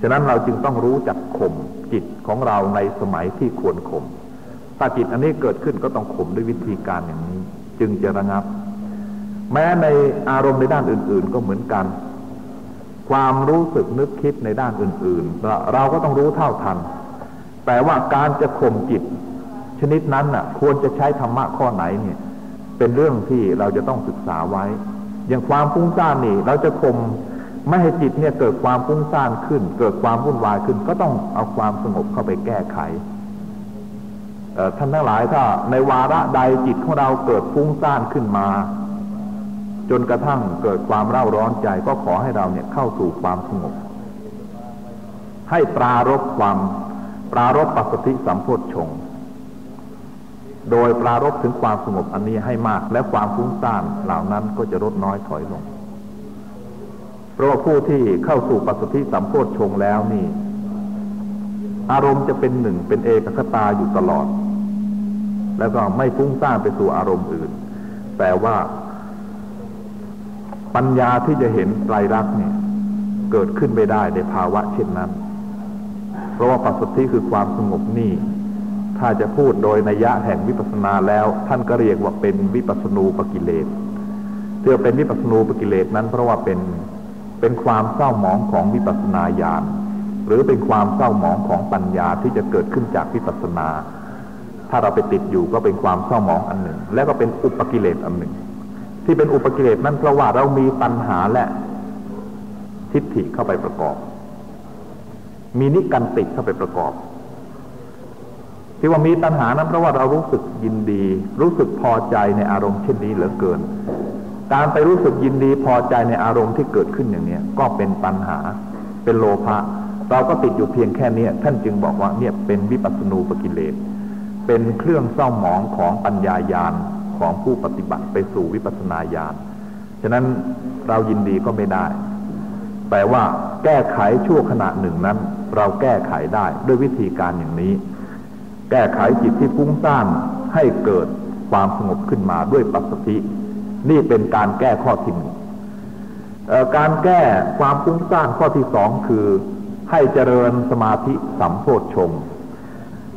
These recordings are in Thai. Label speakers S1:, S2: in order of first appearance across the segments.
S1: ฉะนั้นเราจึงต้องรู้จักข่มจิตของเราในสมัยที่ควรข่มถ้าจิตอันนี้เกิดขึ้นก็ต้องข่มด้วยวิธีการอย่างนี้ จึงจะระงับ แม้ในอารมณ์ในด้านอื่น ๆ ก็เหมือนกัน ความรู้สึกนึกคิดในด้านอื่น ๆ เราก็ต้องรู้เท่าทัน แต่ว่าการจะข่มจิต ชนิดนั้นน่ะ ควรจะใช้ธรรมะข้อไหนเนี่ย เป็นเรื่องที่เราจะต้องศึกษาไว้ อย่างความฟุ้งซ่านนี่ เราจะข่ม ไม่ให้จิตเนี่ยเกิดความฟุ้งซ่านขึ้น เกิดความวุ่นวายขึ้น ก็ต้องเอาความสงบเข้าไปแก้ไขท่านทั้งหลายถ้าในวาระใดจิตของเราเกิดฟุ้งซ่านขึ้นมา จนกระทั่งเกิดความเร่าร้อนใจก็ขอให้เราเนี่ยเข้าสู่ความสงบ ให้ปรารบความปรารบปัสสติสัมโพธชงโดยปรารบถึงความสงบอันนี้ให้มาก และความฟุ้งซ่านเหล่านั้นก็จะลดน้อยถอยลง ราะว่าผู้ที่เข้าสู่ปัสสติสัมโพธชงแล้วนี่ อารมณ์จะเป็นหนึ่งเป็นเอกคตาอยู่ตลอด แล้วก็ไม่ฟุ้งซ่านไปสู่อารมณ์อื่น แต่ว่า ปัญญาที่จะเห็นไตรลักษณ์เนี่ย เกิดขึ้นไม่ได้ในภาวะเช่นนั้น เพราะว่าปัสสติคือความสงบนี่ถ้าจะพูดโดยนัยยะแห่งวิปัสสนาแล้ว ท่านก็เรียกว่าเป็นวิปัสสนูปกิเลสเพื่อเป็นวิปัสสนูปกิเลสนั้นเพราะว่าเป็น เป็นความเศร้าหมองของวิปัสสนาญาณหรือเป็นความเศร้าหมองของปัญญาที่จะเกิดขึ้นจากวิปัสสนา ถ้าเราไปติดอยู่ก็เป็นความเศร้าหมองอันหนึ่ง และก็เป็นอุปกิเลสอันหนึ่ง ที่เป็นอุปกิเลสนั่นเพราะว่าเรามีปัญหาและทิฏฐิเข้าไปประกอบ มีนิกันติเข้าไปประกอบ ที่ว่ามีตัณหานั้นเพราะว่าเรารู้สึกยินดี รู้สึกพอใจในอารมณ์เช่นนี้เหลือเกิน การไปรู้สึกยินดีพอใจในอารมณ์ที่เกิดขึ้นอย่างนี้ก็เป็นปัญหาเป็นโลภะเราก็ติดอยู่เพียงแค่นี้ท่านจึงบอกว่าเนี่ยเป็นวิปัสสนูปกิเลส เป็นเครื่องเศร้าหมองของปัญญายาณของผู้ปฏิบัติไปสู่วิปัสสนาญาณฉะนั้นเรายินดีก็ไม่ได้แต่ว่าแก้ไขชั่วขณะหนึ่งนั้น เราแก้ไขได้ด้วยวิธีการอย่างนี้ แก้ไขจิตที่ฟุ้งซ่านให้เกิดความสงบขึ้นมาด้วยปัสสติ นี่เป็นการแก้ข้อที่หนึ่งการแก้ความฟุ้งซ่านข้อที่สองคือให้เจริญสมาธิสัมโพธชง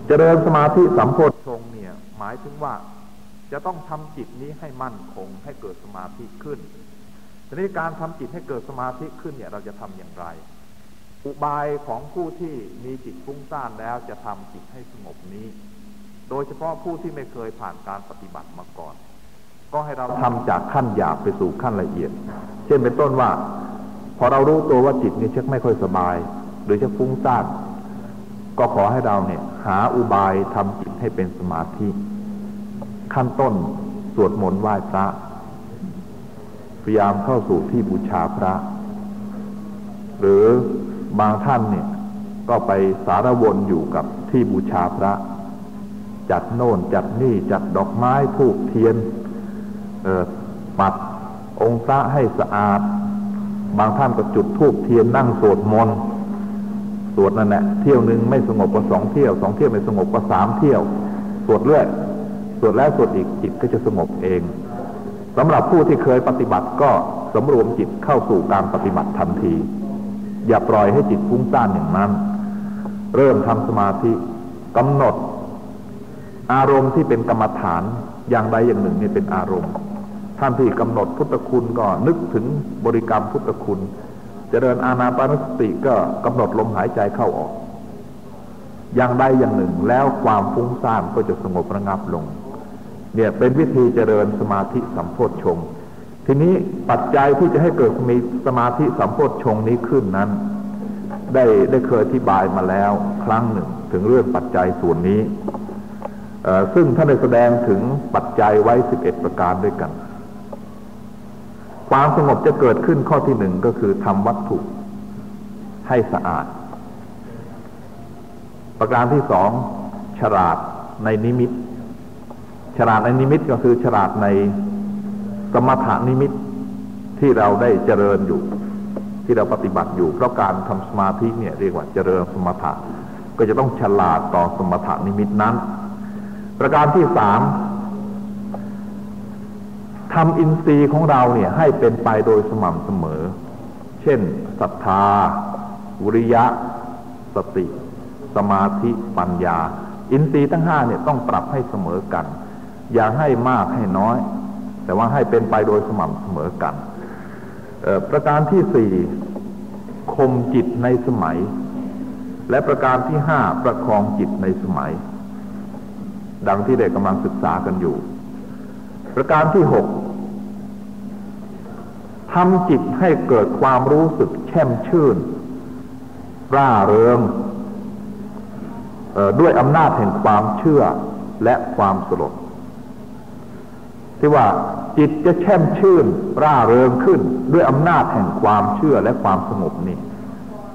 S1: เจริญสมาธิสัมโพธชงเนี่ย หมายถึงว่าจะต้องทำจิตนี้ให้มั่นคงให้เกิดสมาธิขึ้นทีนี้การทำจิตให้เกิดสมาธิขึ้นเนี่ย เราจะทำอย่างไร อุบายของผู้ที่มีจิตฟุ้งซ่านแล้วจะทำจิตให้สงบนี้ โดยเฉพาะผู้ที่ไม่เคยผ่านการปฏิบัติมาก่อน ก็ให้เราทำจากขั้นหยาบไปสู่ขั้นละเอียด เช่นเป็นต้นว่า พอเรารู้ตัวว่าจิตนี่ชักไม่ค่อยสบาย หรือชักฟุ้งซ่านก็ขอให้เราเนี่ย หาอุบายทำจิตให้เป็นสมาธิ ขั้นต้นสวดมนต์ไหว้พระ พยายามเข้าสู่ที่บูชาพระ หรือบางท่านเนี่ย ก็ไปสารวนอยู่กับที่บูชาพระ จัดโน่นจัดนี่จัดดอกไม้ทูกเทียน ปัดองค์พระให้สะอาด บางท่านก็จุดธูปเทียนนั่งสวดมนต์สวดนั่นแหละเที่ยวหนึ่งไม่สงบก็สองเที่ยวสองเที่ยวไม่สงบก็สามเที่ยว สวดเรื่อยสวดแล้วสวดอีกจิตก็จะสงบเองสำหรับผู้ที่เคยปฏิบัติก็สำรวมจิตเข้าสู่การปฏิบัติทันที อย่าปล่อยให้จิตฟุ้งซ่านอย่างนั้น เริ่มทำสมาธิกำหนด อารมณ์ที่เป็นกรรมฐานอย่างใดอย่างหนึ่งนี่เป็นอารมณ์ ท่านที่กำหนดพุทธคุณก็นึกถึงบริกรรมพุทธคุณจเจริญอาณาปานสติก็กำหนดลมหายใจเข้าออก อย่างใดอย่างหนึ่งแล้วความฟุ้งซ่านก็จะสงบระงับลง เนี่ยเป็นวิธีเจริญสมาธิสัมโพธชง ทีนี้ปัจจัยที่จะให้เกิดมีสมาธิสัมโพธชงนี้ขึ้นนั้น ได้ได้เคยอธิบายมาแล้วครั้งหนึ่งถึงเรื่องปัจจัยส่วนนี้ซึ่งท่านได้แสดงถึงปัจจัยไว้สิบเอ็ดประการด้วยกัน ความสงบจะเกิดขึ้นข้อที่หนึ่งก็คือทำวัตถุให้สะอาด ประการที่สองฉลาดในนิมิต ฉลาดในนิมิตก็คือฉลาดในสมถานิมิตที่เราได้เจริญอยู่ ที่เราปฏิบัติอยู่ เพราะการทำสมาธิเนี่ยเรียกว่าเจริญสมถะก็จะต้องฉลาดต่อสมถานิมิตนั้น ประการที่สาม ทำอินทรีย์ของเราเนี่ยให้เป็นไปโดยสม่ำเสมอ เช่นศรัทธา วิริยะ สติ สมาธิ ปัญญา อินทรีย์ทั้งห้าเนี่ยต้องปรับให้เสมอกัน อย่าให้มากให้น้อย แต่ว่าให้เป็นไปโดยสม่ำเสมอกันประการที่สี่คมจิตในสมัย และประการที่ห้าประคองจิตในสมัย ดังที่เด็กกำลังศึกษากันอยู่ ประการที่หก ทำจิตให้เกิดความรู้สึกแช่มชื่น ร่าเริงด้วยอำนาจแห่งความเชื่อและความสลดที่ว่าจิตจะแช่มชื่น ร่าเริงขึ้น ด้วยอำนาจแห่งความเชื่อและความสงบนี่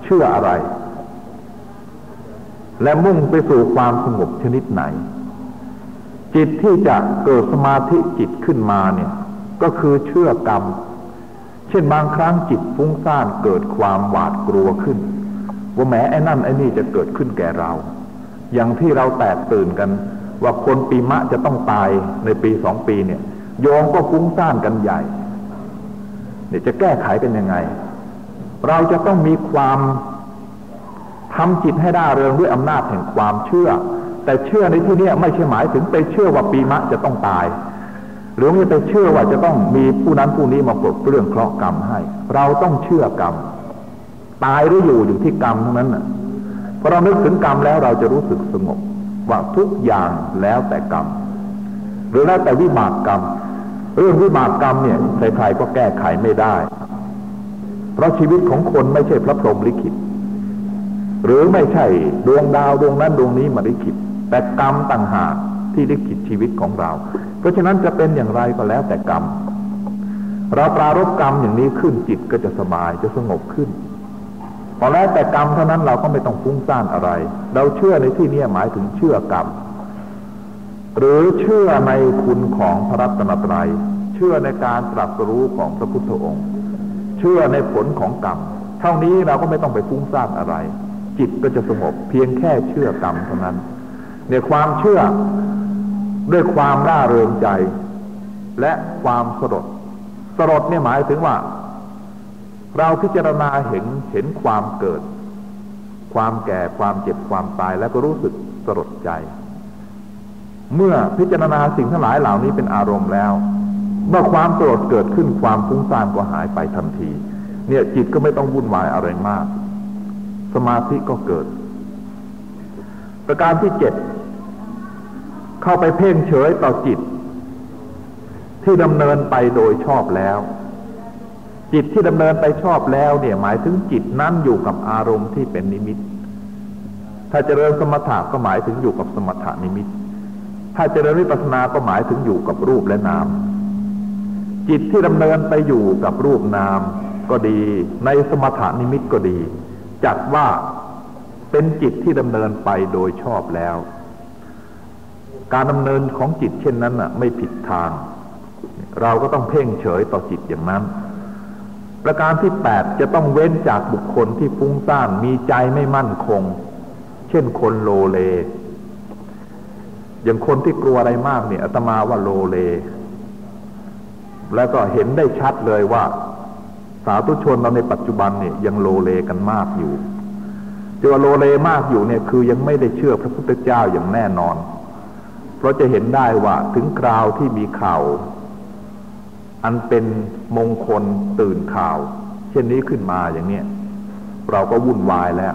S1: เชื่ออะไร และมุ่งไปสู่ความสงบชนิดไหน จิตที่จะเกิดสมาธิจิตขึ้นมาเนี่ย ก็คือเชื่อกรรม เช่นบางครั้งจิตฟุ้งซ่านเกิดความหวาดกลัวขึ้น ว่าแม้ไอ้นั่นไอ้นี่จะเกิดขึ้นแก่เรา อย่างที่เราแตกตื่นกัน ว่าคนปีมะจะต้องตายในปีสองปีเนี่ยโยมก็ฟุ้งซ่านกันใหญ่เนี่ยจะแก้ไขเป็นยังไง เราจะต้องมีความทำจิตให้ได้เริงด้วยอำนาจแห่งความเชื่อ แต่เชื่อในที่นี้ไม่ใช่หมายถึงไปเชื่อว่าปีมะจะต้องตาย หรือไม่ไปเชื่อว่าจะต้องมีผู้นั้นผู้นี้มาปลดเรื่องเคราะห์กรรมให้ เราต้องเชื่อกรรม ตายหรืออยู่อยู่ที่กรรมทั้งนั้นน่ะพอเรานึกถึงกรรมแล้วเราจะรู้สึกสงบว่าทุกอย่างแล้วแต่กรรม หรือแล้วแต่วิบากกรรม เรื่องวิบากกรรมเนี่ยใครๆก็แก้ไขไม่ได้ เพราะชีวิตของคนไม่ใช่พระพรหมลิขิต หรือไม่ใช่ดวงดาวดวงนั้นดวงนี้มาลิขิตแต่กรรมต่างหากที่ลิขิตชีวิตของเรา ราะฉะนั้นจะเป็นอย่างไรก็แล้วแต่กรรม เราปรารบกรรมอย่างนี้ขึ้นจิตก็จะสบายจะสงบขึ้นพอแล้วแต่กรรมเท่านั้นเราก็ไม่ต้องฟุ้งซ่านอะไร เราเชื่อในที่นี้หมายถึงเชื่อกรรม หรือเชื่อในคุณของพระรัตนตรัย เชื่อในการตรัสรู้ของพระพุทธองค์ เชื่อในผลของกรรม เท่านี้เราก็ไม่ต้องไปฟุ้งซ่านอะไร จิตก็จะสงบเพียงแค่เชื่อกรรมเท่านั้น เนี่ยความเชื่อ ด้วยความร่าเริงใจ และความสลดสลดเนี่ยหมายถึงว่า เราพิจารณาเห็นเห็นความเกิด ความแก่ความเจ็บความตายแล้วก็รู้สึกสลดใจ เมื่อพิจารณาสิ่งทั้งหลายเหล่านี้เป็นอารมณ์แล้ว เมื่อความโกรธเกิดขึ้นความฟุ้งซ่านก็หายไปทันที เนี่ยจิตก็ไม่ต้องวุ่นวายอะไรมาก สมาธิก็เกิด ประการที่เจ็ด เข้าไปเพ่งเฉยต่อจิต ที่ดำเนินไปโดยชอบแล้ว จิตที่ดำเนินไปชอบแล้วเนี่ยหมายถึงจิตนั้นอยู่กับอารมณ์ที่เป็นนิมิต ถ้าเจริญสมถะก็หมายถึงอยู่กับสมถะนิมิต ถ้าเจริญวิปัสสนาก็หมายถึงอยู่กับรูปและนาม จิตที่ดำเนินไปอยู่กับรูปนามก็ดี ในสมถานิมิตก็ดี จัดว่าเป็นจิตที่ดำเนินไปโดยชอบแล้ว การดำเนินของจิตเช่นนั้นน่ะไม่ผิดทาง เราก็ต้องเพ่งเฉยต่อจิตอย่างนั้น ประการที่แปดจะต้องเว้นจากบุคคลที่ฟุ้งซ่านมีใจไม่มั่นคง เช่นคนโลเลอย่างคนที่กลัวอะไรมากเนี่ยอาตมาว่าโลเล แล้วก็เห็นได้ชัดเลยว่า สาธุชนเราในปัจจุบันเนี่ยยังโลเลกันมากอยู่จะว่าโลเลมากอยู่เนี่ยคือยังไม่ได้เชื่อพระพุทธเจ้าอย่างแน่นอน เพราะจะเห็นได้ว่าถึงคราวที่มีข่าว อันเป็นมงคลตื่นข่าว เช่นนี้ขึ้นมาอย่างเนี้ยเราก็วุ่นวายแล้ว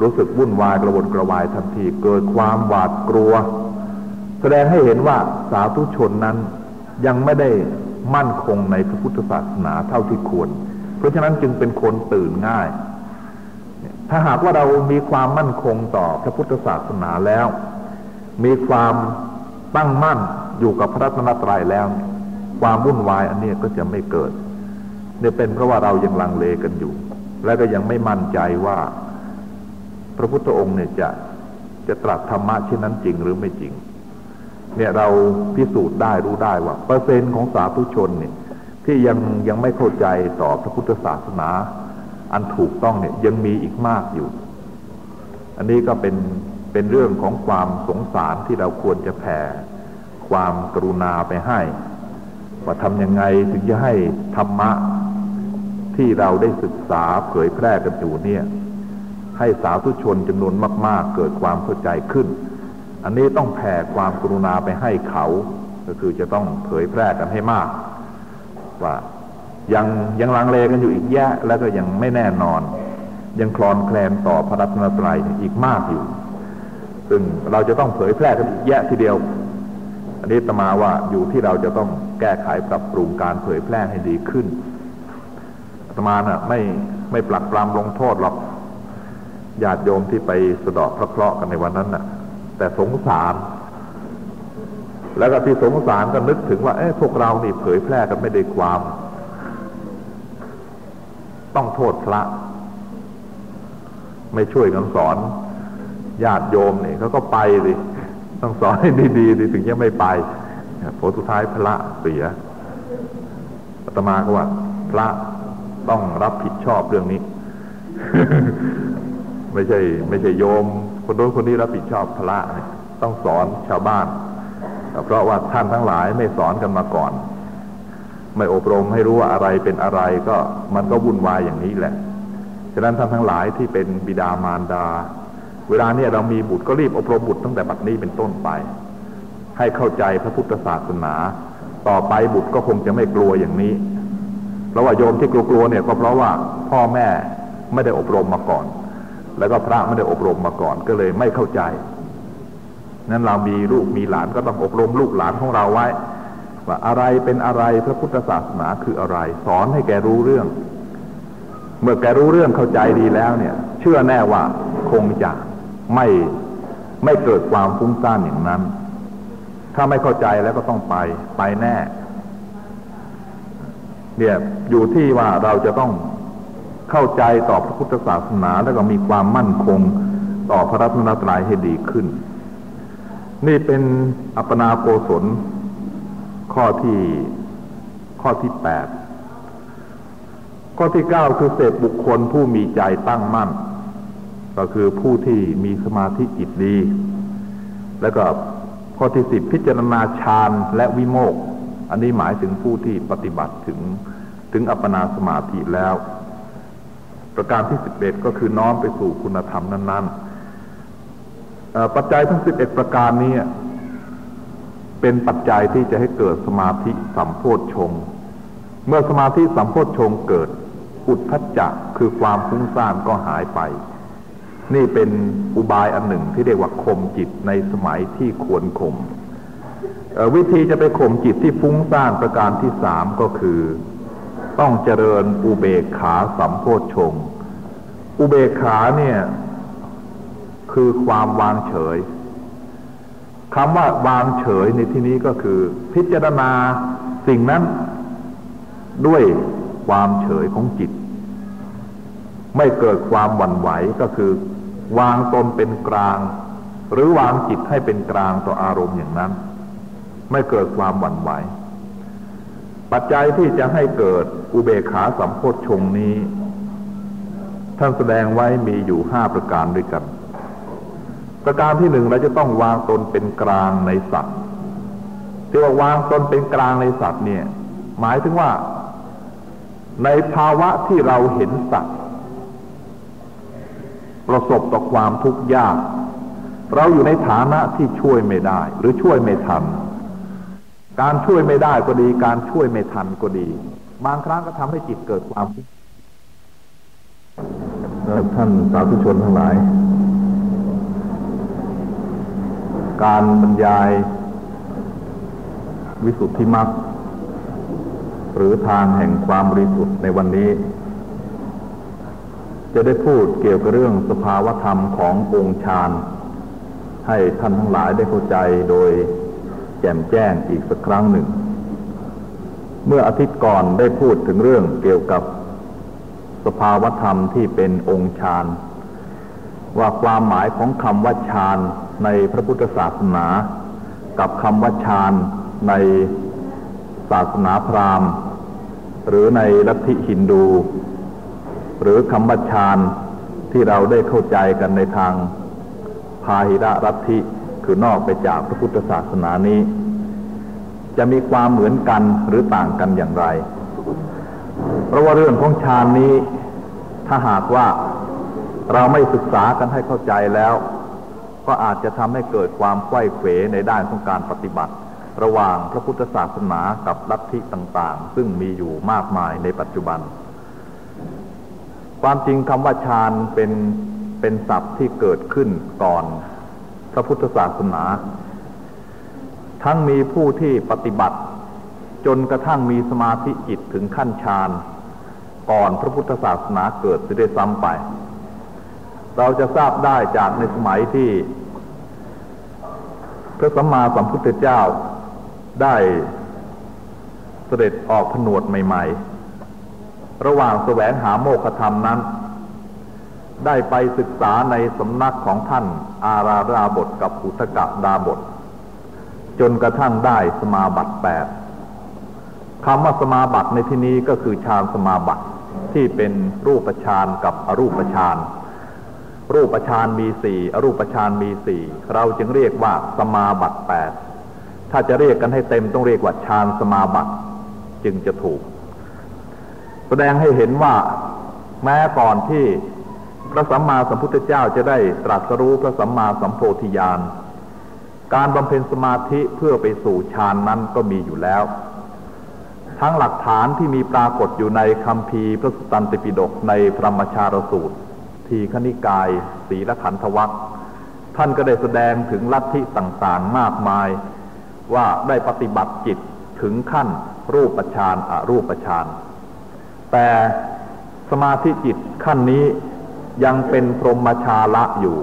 S1: รู้สึกวุ่นวายกระวนกระวายทันทีเกิดความหวาดกลัว แสดงให้เห็นว่าสาธุชนนั้นยังไม่ได้มั่นคงในพระพุทธศาสนาเท่าที่ควร เพราะฉะนั้นจึงเป็นคนตื่นง่าย ถ้าหากว่าเรามีความมั่นคงต่อพระพุทธศาสนาแล้ว มีความตั้งมั่นอยู่กับพระรัตนตรัยแล้ว ความวุ่นวายอันนี้ก็จะไม่เกิดเนี่ยเป็นเพราะว่าเรายังลังเลกันอยู่ และก็ยังไม่มั่นใจว่า พระพุทธองค์เนี่ยจะจะตรัสธรรมะเช่นนั้นจริงหรือไม่จริง เนี่ยเราพิสูจน์ได้รู้ได้ว่า เปอร์เซ็นต์ของสาธุชนเนี่ย ที่ยังยังไม่เข้าใจต่อพระพุทธศาสนา อันถูกต้องเนี่ยยังมีอีกมากอยู่ อันนี้ก็เป็น เป็นเรื่องของความสงสารที่เราควรจะแผ่ ความกรุณาไปให้ ว่าทำยังไงถึงจะให้ธรรมะ ที่เราได้ศึกษาเผยแพร่กันอยู่เนี่ย ให้สาธุชนจำนวนมาก ๆ เกิดความเข้าใจขึ้น อันนี้ต้องแผ่ความกรุณาไปให้เขา ก็คือจะต้องเผยแพร่กันให้มาก ว่ายังยังลังเลกันอยู่อีกแยะ แล้วก็ยังไม่แน่นอน ยังคลอนแคลนต่อพระรัตนตรัยอีกมากอยู่ ซึ่งเราจะต้องเผยแพร่กันอีกแยะทีเดียว อันนี้ตมาว่าอยู่ที่เราจะต้องแก้ไขปรับปรุงการเผยแพร่ให้ดีขึ้นตมาน่ะไม่ไม่ปลักปรามลงโทษหรอกญาติโยมที่ไปสะดอกพระเคราะห์กันในวันนั้นน่ะ แต่สงสาร แล้วก็ที่สงสารก็นึกถึงว่าเอ๊ะพวกเรานี่เผยแพร่กันไม่ได้ความ ต้องโทษพระ ไม่ช่วยกันสอน ญาติโยมเนี่ยเขาก็ไปสิต้องสอนให้ดีๆถึงจะไม่ไปผลสุดท้ายพระเสียอาตมาก็ว่า พระต้องรับผิดชอบเรื่องนี้ ไม่ใช่ ไม่ใช่โยม คนโน้นคนนี้รับผิดชอบพระเนี่ยต้องสอนชาวบ้าน เพราะว่าท่านทั้งหลายไม่สอนกันมาก่อน ไม่อบรมให้รู้ว่าอะไรเป็นอะไรก็มันก็วุ่นวายอย่างนี้แหละ ฉะนั้นท่านทั้งหลายที่เป็นบิดามารดา เวลาเนี้ยเรามีบุตรก็รีบอบรมบุตรตั้งแต่บัดนี้เป็นต้นไป ให้เข้าใจพระพุทธศาสนา ต่อไปบุตรก็คงจะไม่กลัวอย่างนี้ เพราะว่าโยมที่กลัวๆเนี่ยก็เพราะว่าพ่อแม่ไม่ได้อบรมมาก่อน แล้วก็พระไม่ได้อบรมมาก่อนก็เลยไม่เข้าใจนั้นเรามีลูกมีหลานก็ต้องอบรมลูกหลานของเราไว้ ว่าอะไรเป็นอะไรพระพุทธศาสนาคืออะไร สอนให้แกรู้เรื่อง เมื่อแกรู้เรื่องเข้าใจดีแล้วเนี่ย เชื่อแน่ว่าคงจะ ไม่ไม่เกิดความฟุ้งซ่านอย่างนั้น ถ้าไม่เข้าใจแล้วก็ต้องไปไปแน่ เนี่ยอยู่ที่ว่าเราจะต้องเข้าใจต่อพระพุทธศาสนาแล้วก็มีความมั่นคงต่อพระรัตนตรัยให้ดีขึ้น นี่เป็นอัปนาโกศล ข้อที่ข้อที่แปดข้อที่เก้าคือเศษบุคคลผู้มีใจตั้งมั่น ก็คือผู้ที่มีสมาธิจิตดี แล้วก็ข้อที่สิบพิจารณาฌานและวิโมก อันนี้หมายถึงผู้ที่ปฏิบัติถึงถึงอัปปนาสมาธิแล้ว ประการที่สิบเอ็ดก็คือน้อมไปสู่คุณธรรมนั้นๆปัจจัยทั้งสิบเอ็ดประการนี้เป็นปัจจัยที่จะให้เกิดสมาธิสัมโพชฌงเมื่อสมาธิสัมโพชฌงเกิดอุทธัจจะคือความฟุ้งซ่านก็หายไป นี่เป็นอุบายอันหนึ่งที่เรียกว่าข่มจิตในสมัยที่ควรข่มวิธีจะไปข่มจิตที่ฟุ้งซ่านประการที่สามก็คือ ต้องเจริญอุเบกขาสัมโพชฌงอุเบกขาเนี่ยคือความวางเฉยคำว่าวางเฉยในที่นี้ก็คือ พิจารณาสิ่งนั้นด้วยความเฉยของจิต ไม่เกิดความหวั่นไหวก็คือ วางตนเป็นกลาง หรือวางจิตให้เป็นกลางต่ออารมณ์อย่างนั้น ไม่เกิดความหวั่นไหว ปัจจัยที่จะให้เกิดอุเบกขาสัมโพชฌงนี้ ท่านแสดงไว้มีอยู่ห้าประการด้วยกัน ประการที่หนึ่งเราจะต้องวางตนเป็นกลางในสัตว์ที่ว่าวางตนเป็นกลางในสัตว์เนี่ย หมายถึงว่า ในภาวะที่เราเห็นสัตว์ ประสบต่อความทุกข์ยาก เราอยู่ในฐานะที่ช่วยไม่ได้ หรือช่วยไม่ทัน การช่วยไม่ได้ก็ดี การช่วยไม่ทันก็ดี บางครั้งก็ทำให้จิตเกิดความท่านสาธุชนทั้งหลาย การบรรยายวิสุทธิมรรคหรือทางแห่งความบริสุทธิ์ในวันนี้ จะได้พูดเกี่ยวกับเรื่องสภาวธรรมขององค์ฌานให้ท่านทั้งหลายได้เข้าใจโดยแจ่มแจ้งอีกสักครั้งหนึ่ง เมื่ออาทิตย์ก่อนได้พูดถึงเรื่องเกี่ยวกับสภาวธรรมที่เป็นองค์ฌานว่าความหมายของคำว่าฌานในพระพุทธศาสนา กับคำว่าฌานในศาสนาพราหมณ์ หรือในลัทธิฮินดู หรือคำบัญชานที่เราได้เข้าใจกันในทางพาหิระลัทธิคือนอกไปจากพระพุทธศาสนานี้ จะมีความเหมือนกันหรือต่างกันอย่างไร เพราะว่าเรื่องของฌานนี้ ถ้าหากว่าเราไม่ศึกษากันให้เข้าใจแล้ว ก็อาจจะทำให้เกิดความไข้เขวในด้านของการปฏิบัติ ระหว่างพระพุทธศาสนากับลัทธิต่าง ๆ ซึ่งมีอยู่มากมายในปัจจุบัน ความจริงคำว่าฌานเป็นเป็นศัพท์ที่เกิดขึ้นก่อนพระพุทธศาสนา ทั้งมีผู้ที่ปฏิบัติ จนกระทั่งมีสมาธิจิตถึงขั้นฌานก่อนพระพุทธศาสนาเกิดจะได้ซ้ำไป เราจะทราบได้จากในสมัยที่ พระสัมมาสัมพุทธเจ้าได้เสด็จออกผนวดใหม่ ๆ ระหว่างแสวงหาโมฆะธรรมนั้น ได้ไปศึกษาในสำนักของท่านอาราราบทกับอุตกะดาบท จนกระทั่งได้สมาบัติแปดคำว่าสมาบัติในที่นี้ก็คือฌานสมาบัติที่เป็นรูปฌานกับอรูปฌานรูปฌานมีสี่อรูปฌานมีสี่เราจึงเรียกว่าสมาบัติแปดถ้าจะเรียกกันให้เต็มต้องเรียกว่าฌานสมาบัติจึงจะถูก แสดงให้เห็นว่าแม้ก่อนที่พระสัมมาสัมพุทธเจ้าจะได้ตรัสรู้พระสัมมาสัมโพธิญาณการบำเพ็ญสมาธิเพื่อไปสู่ฌานนั้นก็มีอยู่แล้ว ทั้งหลักฐานที่มีปรากฏอยู่ในคำพีพระสุตตันติปิฎกในพระมชารสูตร ทีขณิกายศีละขันธวัคท่านก็ได้แสดงถึงลัทธิต่างๆมากมาย ว่าได้ปฏิบัติจิตถึงขั้นรูปฌานอรูปฌาน แต่สมาธิจิตขั้นนี้ยังเป็นพรหมชาละอยู่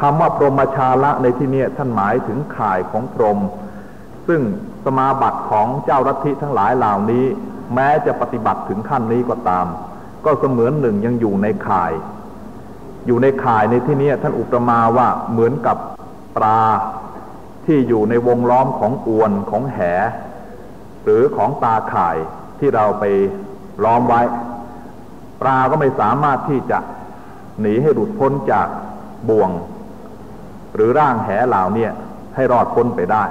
S1: คำว่าพรหมชาละในที่นี้ท่านหมายถึงข่ายของพรหมซึ่งสมาบัติของเจ้ารัฐิทั้งหลายเหล่านี้ แม้จะปฏิบัติถึงขั้นนี้ก็ตาม ก็เสมือนหนึ่งยังอยู่ในข่าย อยู่ในข่ายในที่นี้ท่านอุปมาว่าเหมือนกับปลาที่อยู่ในวงล้อมของอวนของแห หรือของตาข่ายที่เราไป ล้อมไว้ ปลาก็ไม่สามารถที่จะหนีให้หลุดพ้นจากบ่วง หรือร่างแหเหล่านี้ให้รอดพ้นไปได้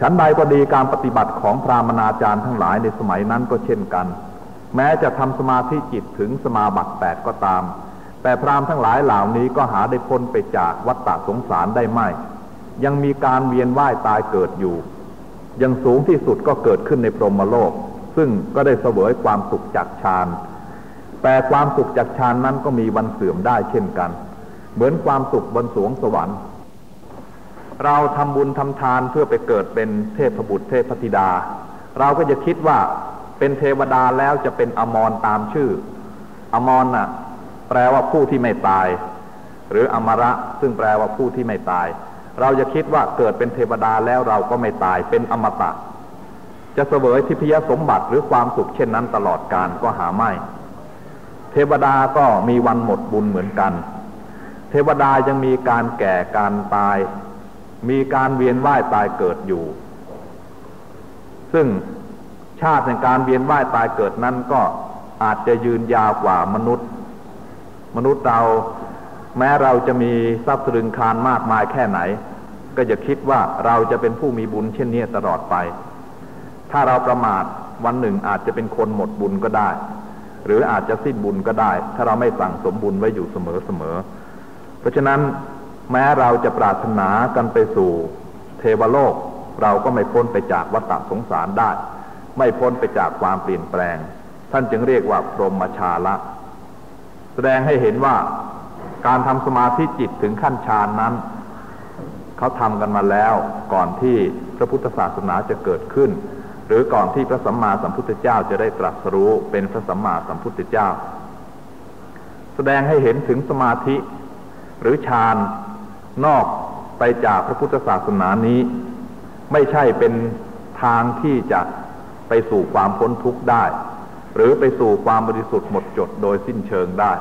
S1: ฉันใดก็ดีการปฏิบัติของพรามนาจารย์ทั้งหลายในสมัยนั้นก็เช่นกัน แม้จะทำสมาธิจิตถึงสมาบัติแปดก็ตาม แต่พรามทั้งหลายเหล่านี้ก็หาได้พ้นไปจากวัฏฏะสงสารได้ไม่ ยังมีการเวียนว่ายตายเกิดอยู่ยังสูงที่สุดก็เกิดขึ้นในพรหมโลก ซึ่งก็ได้เสวยความสุขจากฌานแต่ความสุขจากฌานนั้นก็มีวันเสื่อมได้เช่นกัน เหมือนความสุขบนสวงสวรรค์ เราทำบุญทำทานเพื่อไปเกิดเป็นเทพบุตรเทพธิดา เราก็จะคิดว่าเป็นเทวดาแล้วจะเป็นอมรตามชื่อ อมรน่ะ แปลว่าผู้ที่ไม่ตาย หรืออมระซึ่งแปลว่าผู้ที่ไม่ตาย เราจะคิดว่าเกิดเป็นเทวดาแล้วเราก็ไม่ตายเป็นอมตะ จะเสวยทิพยสมบัติหรือความสุขเช่นนั้นตลอดกาลก็หาไม่ เทวดาก็มีวันหมดบุญเหมือนกัน เทวดายังมีการแก่การตาย มีการเวียนว่ายตายเกิดอยู่ ซึ่งชาติในการเวียนว่ายตายเกิดนั้นก็อาจจะยืนยาวกว่ามนุษย์ มนุษย์เราแม้เราจะมีทรัพย์สรึงคารมากมายแค่ไหน ก็จะคิดว่าเราจะเป็นผู้มีบุญเช่นนี้ตลอดไป ถ้าเราประมาทวันหนึ่งอาจจะเป็นคนหมดบุญก็ได้ หรืออาจจะสิ้นบุญก็ได้ ถ้าเราไม่สั่งสมบุญไว้อยู่เสมอเสมอ เพราะฉะนั้นแม้เราจะปรารถนากันไปสู่เทวโลก เราก็ไม่พ้นไปจากวัฏสงสารได้ ไม่พ้นไปจากความเปลี่ยนแปลง ท่านจึงเรียกว่าพรหมชาละ แสดงให้เห็นว่าการทำสมาธิจิตถึงขั้นฌานนั้น เขาทำกันมาแล้วก่อนที่พระพุทธศาสนาจะเกิดขึ้น หรือก่อนที่พระสัมมาสัมพุทธเจ้าจะได้ตรัสรู้เป็นพระสัมมาสัมพุทธเจ้า แสดงให้เห็นถึงสมาธิ หรือฌานนอกไปจากพระพุทธศาสนานี้ ไม่ใช่เป็นทางที่จะไปสู่ความพ้นทุกข์ได้ หรือไปสู่ความบริสุทธิ์หมดจดโดยสิ้นเชิงได้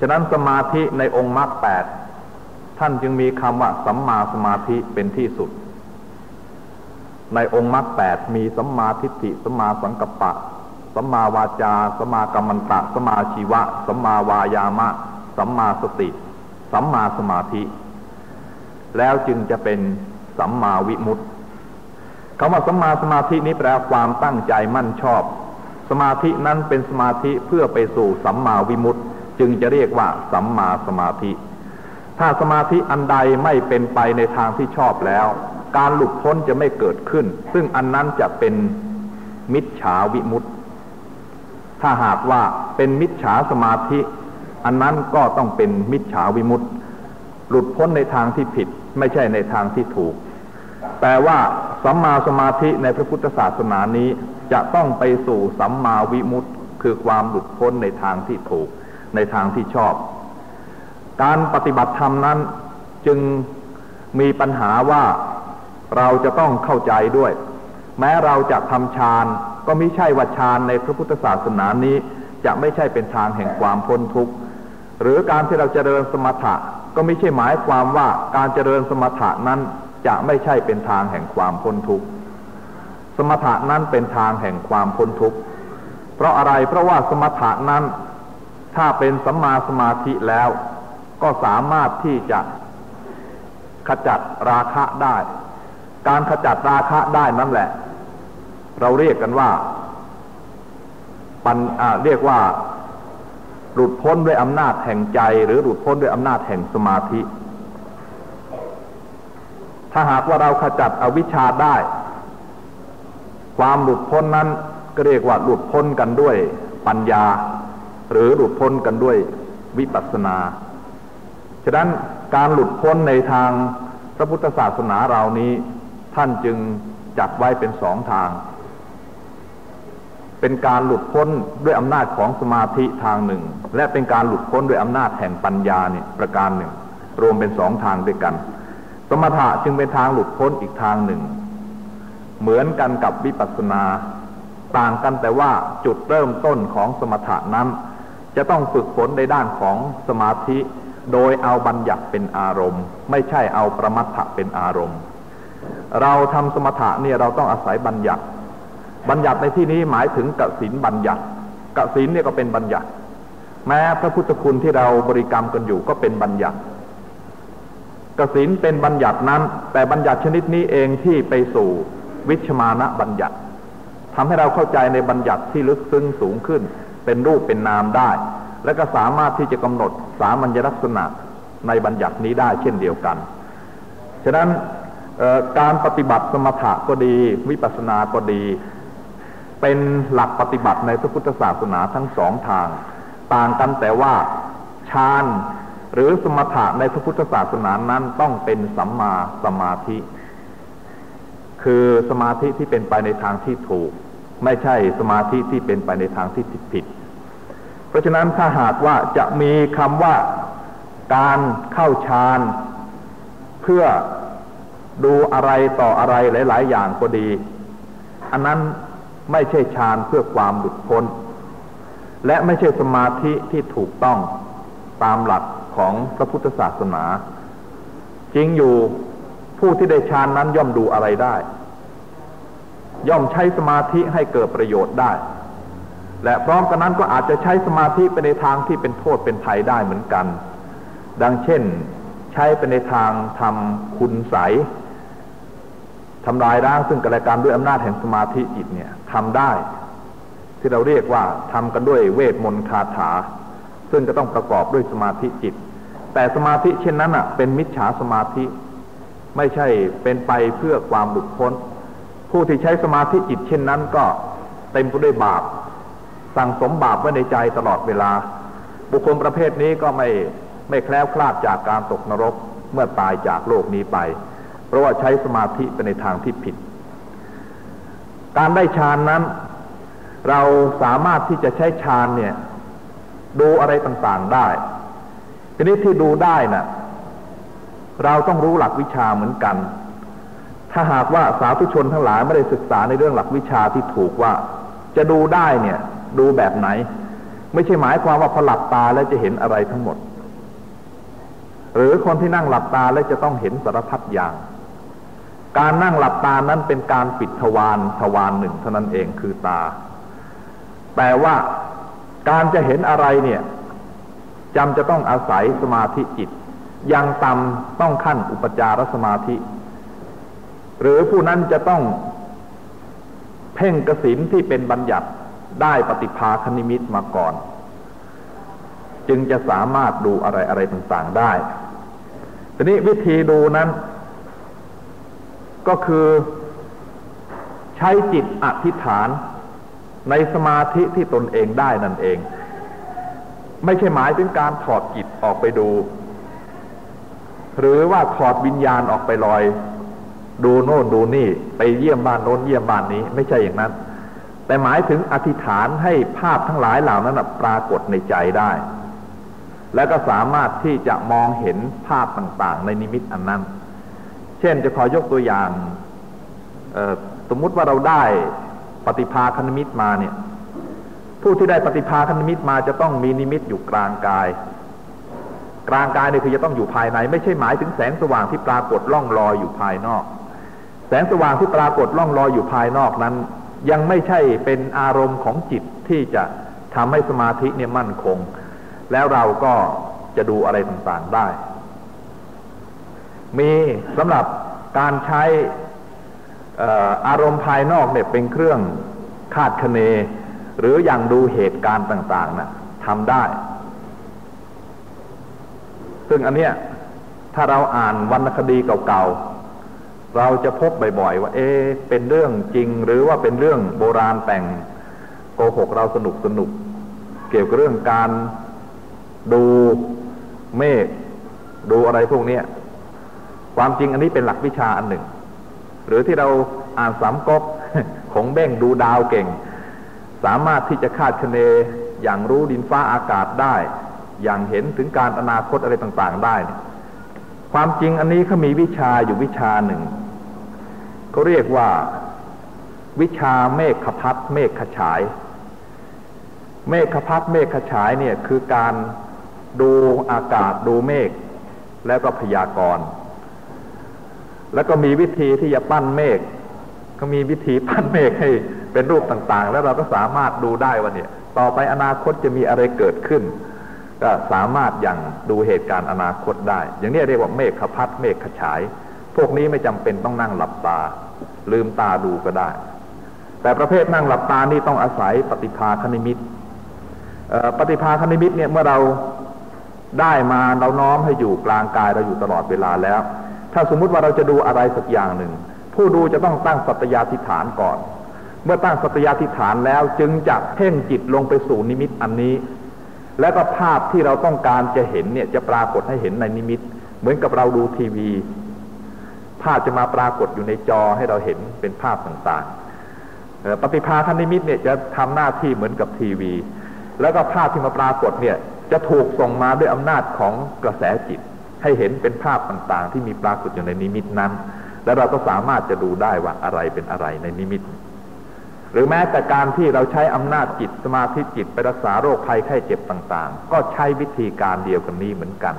S1: ฉะนั้นสมาธิในองค์มรรคแปดท่านจึงมีคำว่าสัมมาสมาธิเป็นที่สุด ในองค์มรรคแปดมีสัมมาทิฏฐิสัมมาสังกัปปะสัมมาวาจาสัมมากัมมันตะสัมมาชีวะสัมมาวายามะสัมมาสติสัมมาสมาธิ แล้วจึงจะเป็นสัมมาวิมุตติคำว่าสัมมาสมาธินี้แปลความตั้งใจมั่นชอบ สมาธินั้นเป็นสมาธิเพื่อไปสู่สัมมาวิมุตติ จึงจะเรียกว่าสัมมาสมาธิ ถ้าสมาธิอันใดไม่เป็นไปในทางที่ชอบแล้ว การหลุดพ้นจะไม่เกิดขึ้น ซึ่งอันนั้นจะเป็นมิจฉาวิมุตติ ถ้าหากว่าเป็นมิจฉาสมาธิ อันนั้นก็ต้องเป็นมิจฉาวิมุตติ หลุดพ้นในทางที่ผิดไม่ใช่ในทางที่ถูก แต่ว่าสัมมาสมาธิในพระพุทธศาสนานี้จะต้องไปสู่สัมมาวิมุตติ คือความหลุดพ้นในทางที่ถูก ในทางที่ชอบ การปฏิบัติธรรมนั้นจึงมีปัญหาว่า เราจะต้องเข้าใจด้วย แม้เราจะทำฌานก็ไม่ใช่ว่าฌานในพระพุทธศาสนานี้ จะไม่ใช่เป็นทางแห่งความพ้นทุกข์หรือการที่เราจเจริญสมถะก็ไม่ใช่หมายความว่าการเจริญสมถะนั้นจะไม่ใช่เป็นทางแห่งความพ้นทุกข์สมถะนั้นเป็นทางแห่งความพ้นทุกข์เพราะอะไรเพราะว่าสมถะนั้น ถ้าเป็นสัมมาสมาธิแล้ว ก็สามารถที่จะขจัดราคะได้ การขจัดราคะได้นั่นแหละ เราเรียกกันว่าปันเรียกว่า หลุดพ้นด้วยอำนาจแห่งใจ หรือหลุดพ้นด้วยอำนาจแห่งสมาธิ ถ้าหากว่าเราขจัดอวิชชาได้ ความหลุดพ้นนั้นก็เรียกว่าหลุดพ้นกันด้วยปัญญา หรือหลุดพ้นกันด้วยวิปัสสนา ฉะนั้นการหลุดพ้นในทางพระพุทธศาสนาเรานี้ ท่านจึงจัดไว้เป็นสองทาง เป็นการหลุดพ้นด้วยอำนาจของสมาธิทางหนึ่ง และเป็นการหลุดพ้นด้วยอำนาจแห่งปัญญาเนี่ยประการหนึ่ง รวมเป็นสองทางด้วยกัน สมถะจึงเป็นทางหลุดพ้นอีกทางหนึ่ง เหมือนกันกับวิปัสสนา ต่างกันแต่ว่าจุดเริ่มต้นของสมถะนั้น จะต้องฝึกฝนในด้านของสมาธิ โดยเอาบัญญัติเป็นอารมณ์ ไม่ใช่เอาประมัตถะเป็นอารมณ์ เราทำสมถะเนี่ยเราต้องอาศัยบัญญัติ บัญญัติในที่นี้หมายถึงกสินบัญญัติกสินเนี่ยก็เป็นบัญญัติ แม้พระพุทธคุณที่เราบริกรรมกันอยู่ก็เป็นบัญญัติกสินเป็นบัญญัตินั้น แต่บัญญัติชนิดนี้เองที่ไปสู่วิชมานะบัญญัติทำให้เราเข้าใจในบัญญัติที่ลึกซึ้งสูงขึ้น เป็นรูปเป็นนามได้ และก็สามารถที่จะกำหนดสามัญลักษณะในบัญญัตินี้ได้เช่นเดียวกัน ฉะนั้น การปฏิบัติสมถะก็ดี วิปัสสนาก็ดี เป็นหลักปฏิบัติในพระพุทธศาสนาทั้งสองทาง ต่างกันแต่ว่าฌานหรือสมถะในพระพุทธศาสนานั้นต้องเป็นสัมมาสมาธิ คือสมาธิที่เป็นไปในทางที่ถูก ไม่ใช่สมาธิที่เป็นไปในทางที่ผิดผิด เพราะฉะนั้นถ้าหากว่าจะมีคำว่าการเข้าฌานเพื่อ ดูอะไรต่ออะไรหลาย ๆ อย่างก็ดี อันนั้นไม่ใช่ฌานเพื่อความหลุดพ้น และไม่ใช่สมาธิที่ถูกต้องตามหลักของพระพุทธศาสนา จริงอยู่ผู้ที่ได้ฌานนั้นย่อมดูอะไรได้ ย่อมใช้สมาธิให้เกิดประโยชน์ได้ และพร้อมกันนั้นก็อาจจะใช้สมาธิไปในทางที่เป็นโทษเป็นภัยได้เหมือนกัน ดังเช่น ใช้ไปในทางทำคุณใส ทำลายร่างซึ่งกันและกันด้วยอำนาจแห่งสมาธิจิตเนี่ยทำได้ ที่เราเรียกว่าทำกันด้วยเวทมนต์คาถา ซึ่งจะต้องประกอบด้วยสมาธิจิต แต่สมาธิเช่นนั้นอะ เป็นมิจฉาสมาธิ ไม่ใช่เป็นไปเพื่อความหลุดพ้น ผู้ที่ใช้สมาธิจิตเช่นนั้นก็เต็มไปด้วยบาป สั่งสมบาปไว้ในใจตลอดเวลา บุคคลประเภทนี้ก็ไม่ไม่แคล้วคลาดจากการตกนรกเมื่อตายจากโลกนี้ไป ราะว่าใช้สมาธิไปในทางที่ผิด การได้ฌานนั้น เราสามารถที่จะใช้ฌานเนี่ยดูอะไรต่างๆได้ ทีนี้ที่ดูได้นะ่ะเราต้องรู้หลักวิชาเหมือนกัน ถ้าหากว่าสาธุชนทั้งหลายไม่ได้ศึกษาในเรื่องหลักวิชาที่ถูกว่า จะดูได้เนี่ย ดูแบบไหน ไม่ใช่หมายความว่าพอหลับตาแล้วจะเห็นอะไรทั้งหมด หรือคนที่นั่งหลับตาแล้วจะต้องเห็นสารพัดอย่าง การนั่งหลับตานั้นเป็นการปิดทวารทวารหนึ่งเท่านั้นเองคือตา แต่ว่าการจะเห็นอะไรเนี่ยจำจะต้องอาศัยสมาธิจิตยังต่ำต้องขั้นอุปจารสมาธิ หรือผู้นั้นจะต้องเพ่งกสินที่เป็นบัญญัติได้ปฏิภาคณิมิตมาก่อน จึงจะสามารถดูอะไรอะไรต่างๆได้ ทีนี้วิธีดูนั้น ก็คือใช้จิตอธิษฐานในสมาธิที่ตนเองได้นั่นเอง ไม่ใช่หมายถึงการถอดจิตออกไปดู หรือว่าถอดวิญญาณออกไปลอย ดูโน่นดูนี่ ไปเยี่ยมบ้านโน้นเยี่ยมบ้านนี้ ไม่ใช่อย่างนั้น แต่หมายถึงอธิษฐานให้ภาพทั้งหลายเหล่านั้นปรากฏในใจได้ และก็สามารถที่จะมองเห็นภาพต่างๆ ในนิมิตอันนั้น ช่นจะขอยกตัวอย่างสมมุติว่าเราได้ปฏิภาคนิมิตรมาเนี่ย ผู้ที่ได้ปฏิภาคนิมิตรมาจะต้องมีนิมิตอยู่กลางกาย กลางกายเนี่ยคือจะต้องอยู่ภายใน ไม่ใช่หมายถึงแสงสว่างที่ปรากฏล่องลอยอยู่ภายนอก แสงสว่างที่ปรากฏล่องลอยอยู่ภายนอกนั้น ยังไม่ใช่เป็นอารมณ์ของจิตที่จะทำให้สมาธิเนี่ยมั่นคง แล้วเราก็จะดูอะไรต่างๆได้ มีสำหรับการใช้อารมณ์ภายนอกเนี่ยเป็นเครื่องคาดคะเน หรืออย่างดูเหตุการณ์ต่าง ๆนะ่ะทำได้ ซึ่งอันเนี้ยถ้าเราอ่านวรรณคดีเก่าๆ เราจะพบบ่อยๆ ว่า เอ๊เป็นเรื่องจริงหรือว่าเป็นเรื่องโบราณแต่งโกหกเราสนุกสนุก เกี่ยวกับเรื่องการดูเมฆดูอะไรพวกนี้ ความจริงอันนี้เป็นหลักวิชาอันหนึ่ง หรือที่เราอ่านสามก๊กของเบ้งดูดาวเก่ง สามารถที่จะคาดคะเนอย่างรู้ดินฟ้าอากาศได้ อย่างเห็นถึงการอนาคตอะไรต่างๆได้ ความจริงอันนี้เขามีวิชาอยู่วิชาหนึ่งเขาเรียกว่าวิชาเมฆขพัดเมฆขฉาย เมฆขพัดเมฆขฉายเนี่ยคือการดูอากาศดูเมฆแล้วก็พยากรณ์ แล้วก็มีวิธีที่จะปั้นเมฆก็มีวิธีปั้นเมฆให้เป็นรูปต่างๆ แล้วเราก็สามารถดูได้ว่าเนี่ย ต่อไปอนาคตจะมีอะไรเกิดขึ้น ก็สามารถอย่างดูเหตุการณ์อนาคตได้ อย่างนี้เรียกว่าเมฆขพัดเมฆขฉาย พวกนี้ไม่จำเป็นต้องนั่งหลับตา ลืมตาดูก็ได้ แต่ประเภทนั่งหลับตานี่ต้องอาศัยปฏิภาคณิมิตปฏิภาคณิมิตเนี่ยเมื่อเราได้มาเราน้อมให้อยู่กลางกายเราอยู่ตลอดเวลาแล้ว ถ้าสมมุติว่าเราจะดูอะไรสักอย่างหนึ่ง ผู้ดูจะต้องตั้งสัตยาธิฐานก่อน เมื่อตั้งสัตยาธิฐานแล้วจึงจะเพ่งจิตลงไปสู่นิมิตอันนี้ แล้วก็ภาพที่เราต้องการจะเห็นเนี่ยจะปรากฏให้เห็นในนิมิต เหมือนกับเราดูทีวี ภาพจะมาปรากฏอยู่ในจอให้เราเห็นเป็นภาพต่างๆปฏิภาคนิมิตเนี่ยจะทำหน้าที่เหมือนกับทีวี แล้วก็ภาพที่มาปรากฏเนี่ยจะถูกส่งมาด้วยอำนาจของกระแสจิต ให้เห็นเป็นภาพต่างๆ ที่มีปรากฏอยู่ในนิมิตนั้น แล้วเราก็สามารถจะดูได้ว่าอะไรเป็นอะไรในนิมิต หรือแม้แต่การที่เราใช้อำนาจจิตสมาธิจิตไปรักษาโรคภัยไข้เจ็บต่าง ๆ ก็ใช้วิธีการเดียวกันนี้เหมือนกัน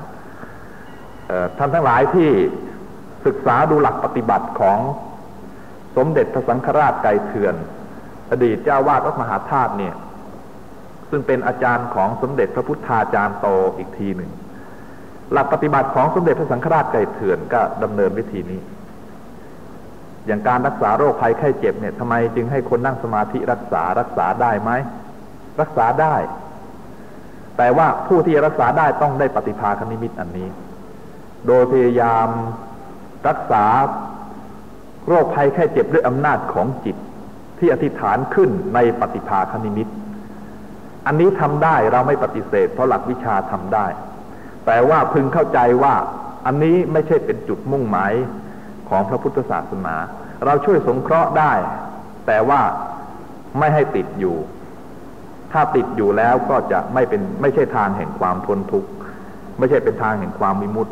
S1: ท่านทั้งหลายที่ศึกษาดูหลักปฏิบัติของสมเด็จพระสังฆราชไกรเถื่อน อดีตเจ้าวาดวัดมหาธาตุเนี่ย ซึ่งเป็นอาจารย์ของสมเด็จพระพุทธาจารย์โตอีกทีหนึ่ง หลักปฏิบัติของสมเด็จพระสังฆราชไก่เถื่อนก็ดำเนินวิธีนี้ อย่างการรักษาโรคภัยไข้เจ็บเนี่ยทำไมจึงให้คนนั่งสมาธิรักษารักษาได้ไหมรักษาได้ แต่ว่าผู้ที่รักษาได้ต้องได้ปฏิภาคนิมิตอันนี้ โดยพยายามรักษาโรคภัยไข้เจ็บด้วยอำนาจของจิต ที่อธิษฐานขึ้นในปฏิภาคนิมิต อันนี้ทำได้เราไม่ปฏิเสธ เพราะหลักวิชาทำได้ แต่ว่าพึงเข้าใจว่าอันนี้ไม่ใช่เป็นจุดมุ่งหมายของพระพุทธศาสนา เราช่วยสงเคราะห์ได้ แต่ว่าไม่ให้ติดอยู่ ถ้าติดอยู่แล้วก็จะไม่เป็นไม่ใช่ทางแห่งความพ้นทุกข์ไม่ใช่เป็นทางแห่งความมิมุต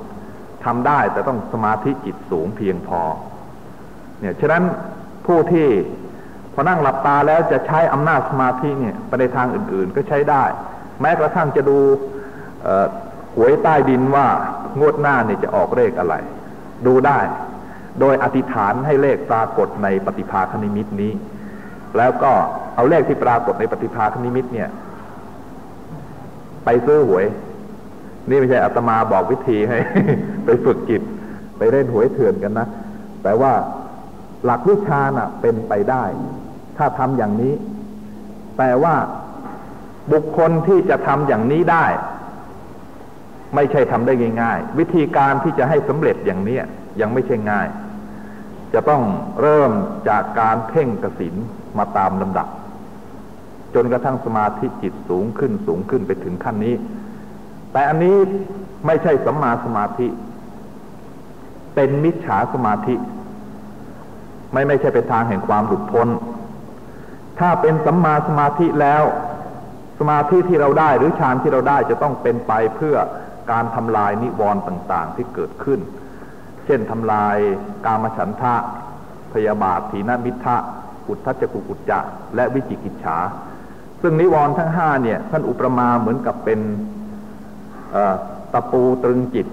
S1: ทำได้แต่ต้องสมาธิจิตสูงเพียงพอ เนี่ยฉะนั้นผู้ที่พอนั่งหลับตาแล้วจะใช้อำนาจสมาธิเนี่ยไปในทางอื่น ๆ ก็ใช้ได้ แม้กระทั่งจะดู หวยใต้ดินว่างวดหน้าเนี่ยจะออกเลขอะไร ดูได้ โดยอธิษฐานให้เลขปรากฏในปฏิภาคณิมิตนี้ แล้วก็เอาเลขที่ปรากฏในปฏิภาคณิมิตเนี่ย ไปซื้อหวย นี่ไม่ใช่อาตมาบอกวิธีให้ ไปฝึกจิต ไปเล่นหวยเถื่อนกันนะแต่ว่าหลักวิชาน่ะ เป็นไปได้ ถ้าทำอย่างนี้ แต่ว่าบุคคลที่จะทำอย่างนี้ได้ ไม่ใช่ทำได้ง่าย ๆ วิธีการที่จะให้สำเร็จอย่างเนี้ยยังไม่ใช่ง่าย จะต้องเริ่มจากการเพ่งกสินมาตามลำดับ จนกระทั่งสมาธิจิตสูงขึ้นสูงขึ้นไปถึงขั้นนี้ แต่อันนี้ไม่ใช่สัมมาสมาธิ เป็นมิจฉาสมาธิ ไม่ไม่ใช่เป็นทางแห่งความหลุดพ้น ถ้าเป็นสัมมาสมาธิแล้ว สมาธิที่เราได้หรือฌานที่เราได้จะต้องเป็นไปเพื่อ การทำลายนิวรณ์ต่าง ๆ ที่เกิดขึ้น เช่นทำลายกามฉันทะ พยาบาทถีนมิทะอุทธัจกุกุจจะ และวิจิกิจฉา ซึ่งนิวรณ์ทั้งห้าเนี่ยท่านอุปมาเหมือนกับเป็นตะปูตรึงจิต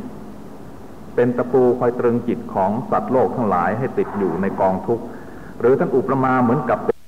S1: เป็นตะปูคอยตรึงจิตของสัตว์โลกทั้งหลายให้ติดอยู่ในกองทุกข์ หรือท่านอุปมาเหมือนกับเป็น